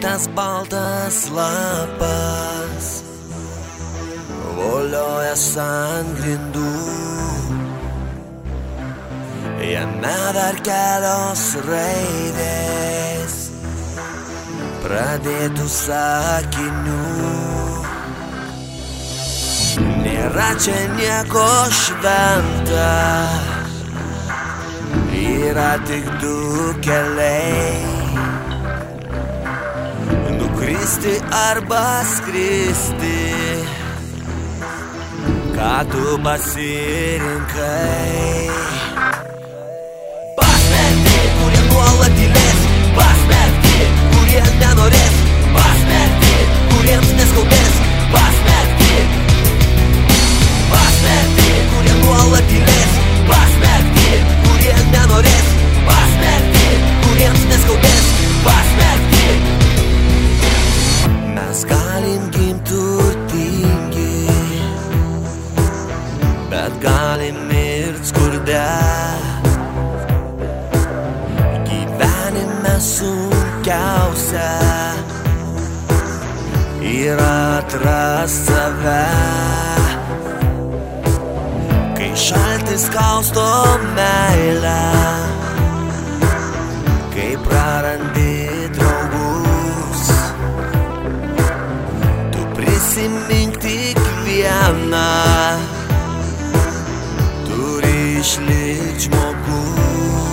tas baltas lapas volioja ant grindų. Jame dar kelios raidės pradėtų sakinių. Nėra čia nieko šventa, yra tik du keliai. Nukristi arba skristi, ką tu pasirinkai. Pasmerkti, kurie nuolat tylės, skurde. Gyvenime sunkiausia yra atrast save. Kai šaltis kausto meilę, kai prarandi draugus, tu prisimink tik vieną, biex nġmogur